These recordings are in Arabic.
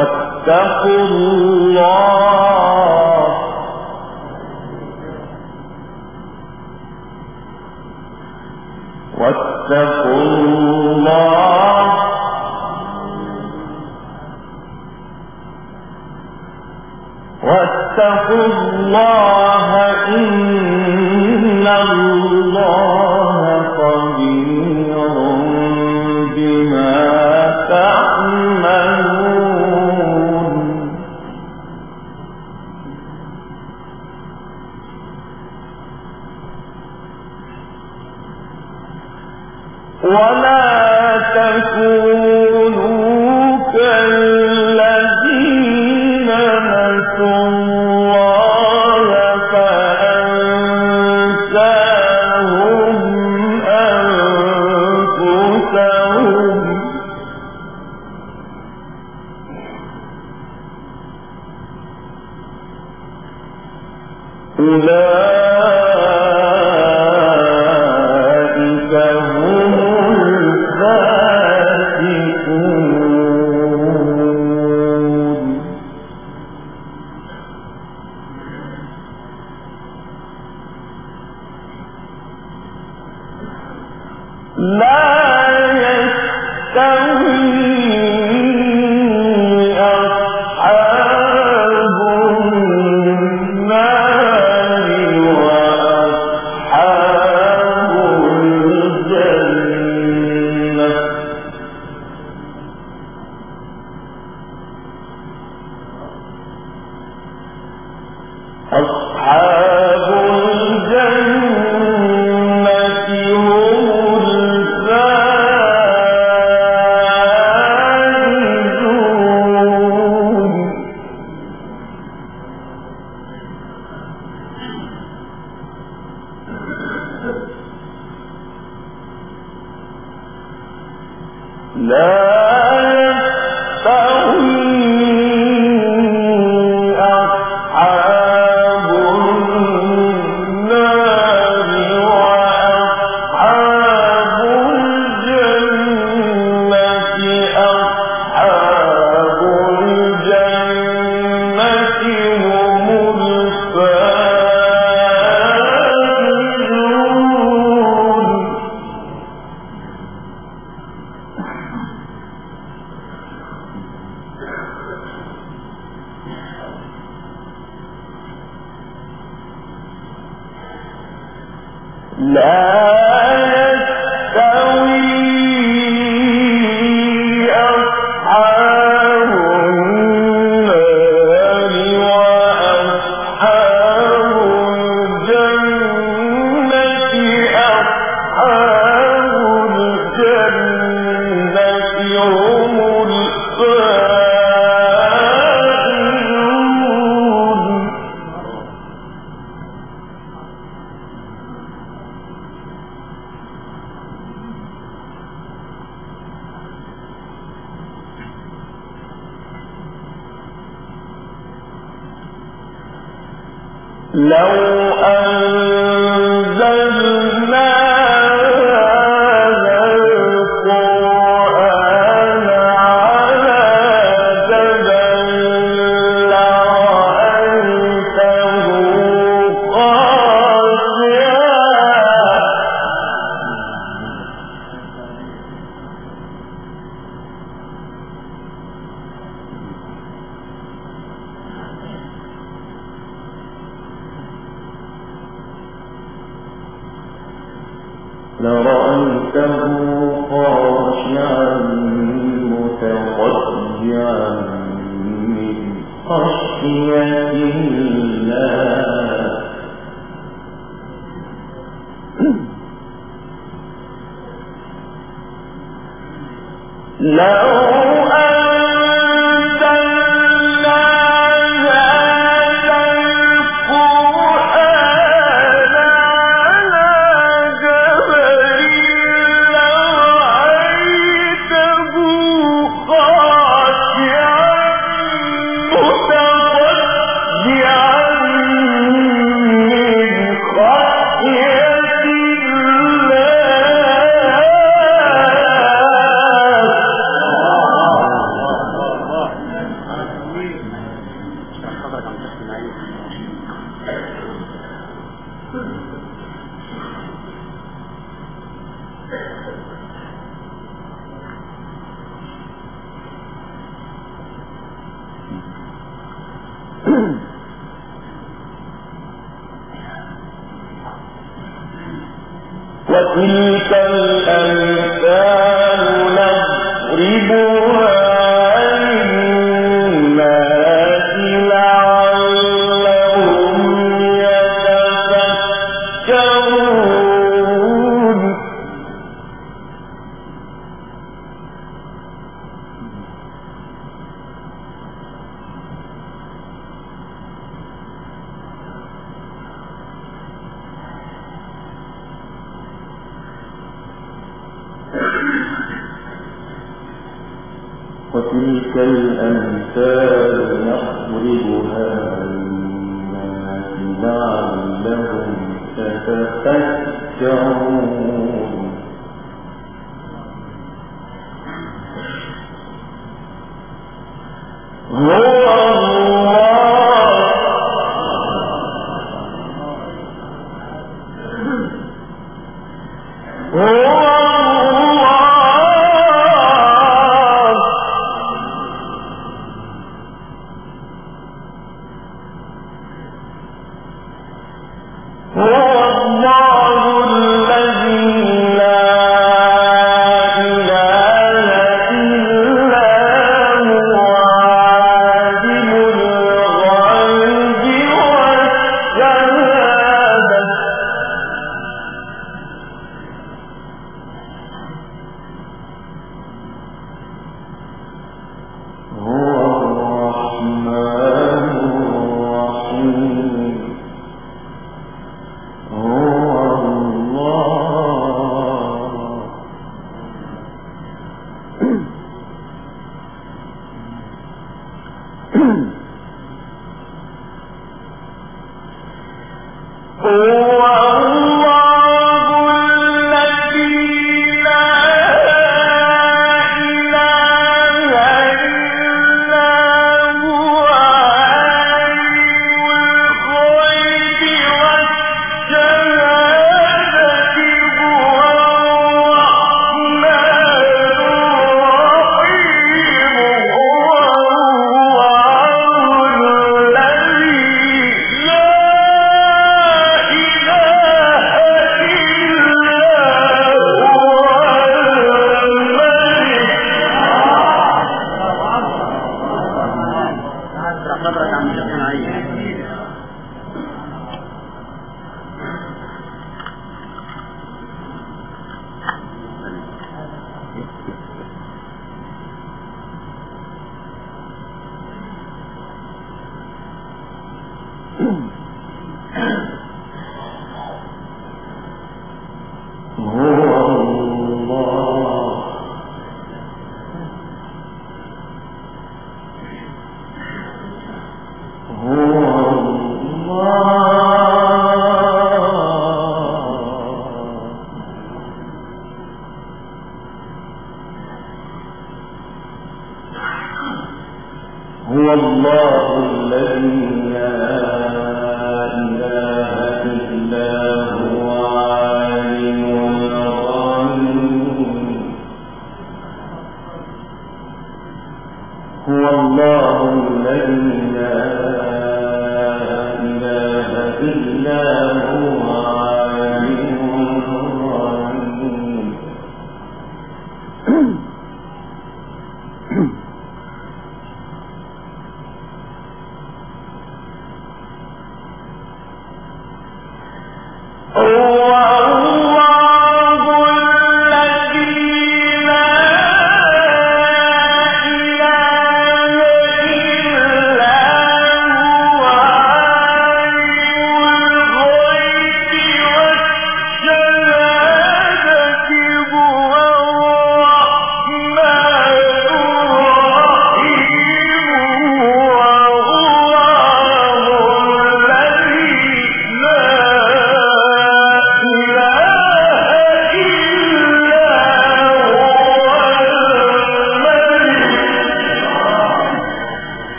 واتقوا الله. واتقوا الله. واتقوا الله إن ولا تكون لا لا لا لو أن وتلك الأمثال وتلك الأمثال نحضرها للناس لعلهم تتفكرون هو الله الذي لا إله إلا هو.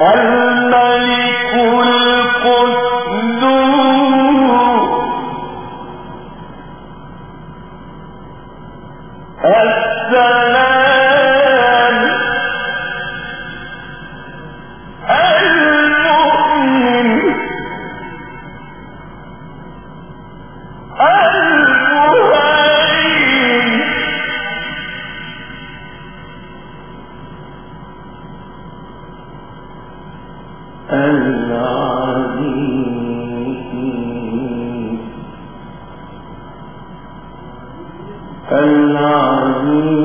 الملك العزيز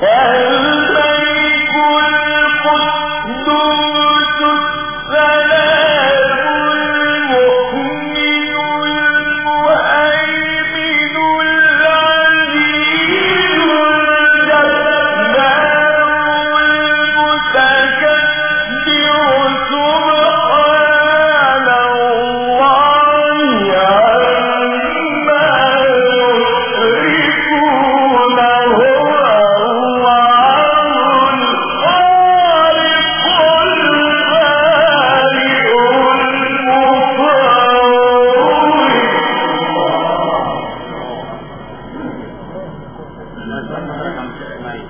فهل nên phải nhớ rằng chuyện này.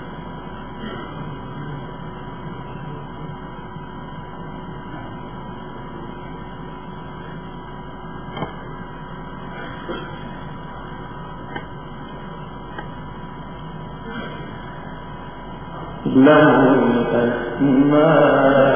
له تسمى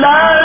الله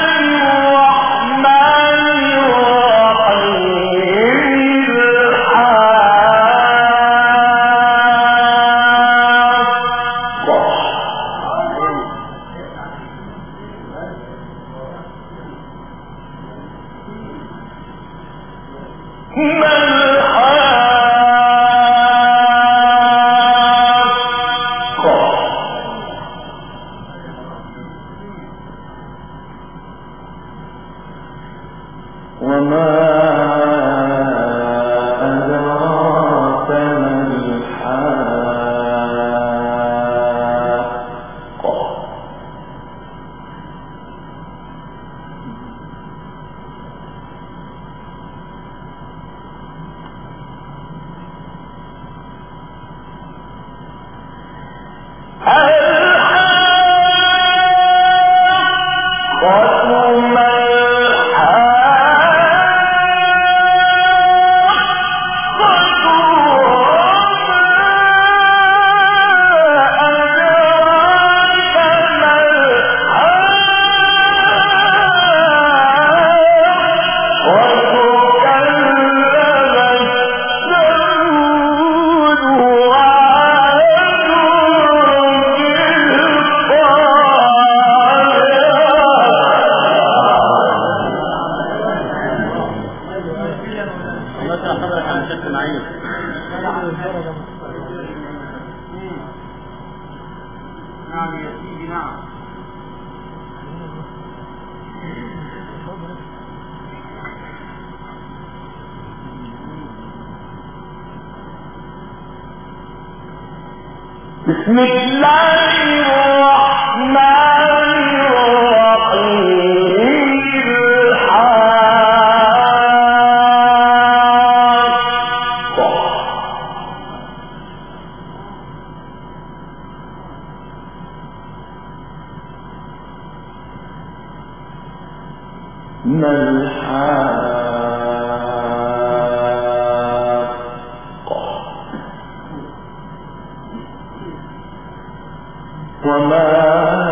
بسم الله الله